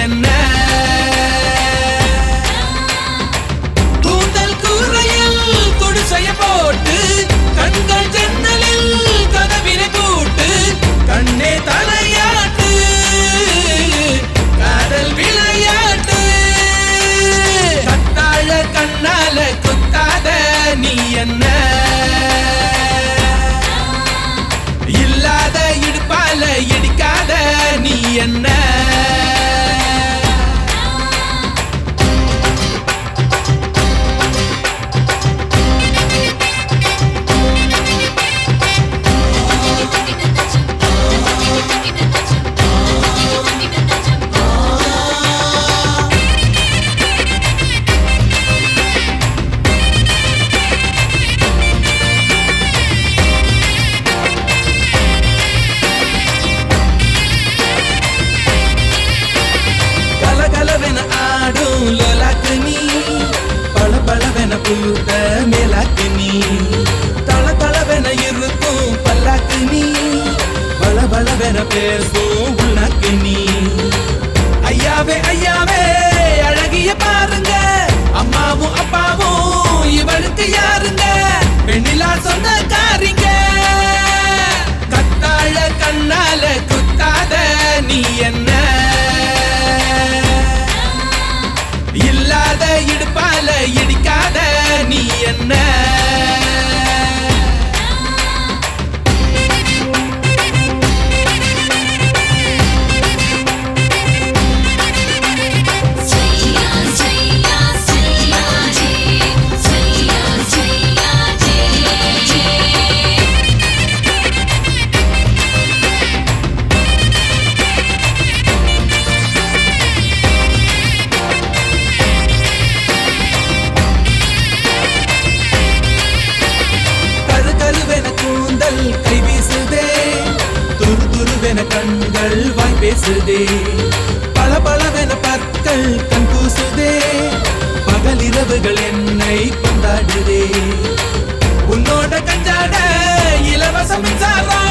என்ன? கூந்தல் கூரையில் குடிசைய போட்டு கண்கள் ஜன்னலில் கதவினை போட்டு கண்ணே தலையாட்டு காதல் விளையாட்டு. கத்தாழ கண்ணால குத்தாத நீ என்ன? இல்லாத இடுப்பால இடிக்காத நீ என்ன? apenas vou. கண்கள் கை வீசுதே. துரு துருவென கண்கள் வாய் பேசுதே. பல பலவென பற்கள் கண் கூசுதே. பகலிரவுகள் என்னை கொண்டாடுதே உன்னோட கஞ்சாட இலவச மின்சாரம்.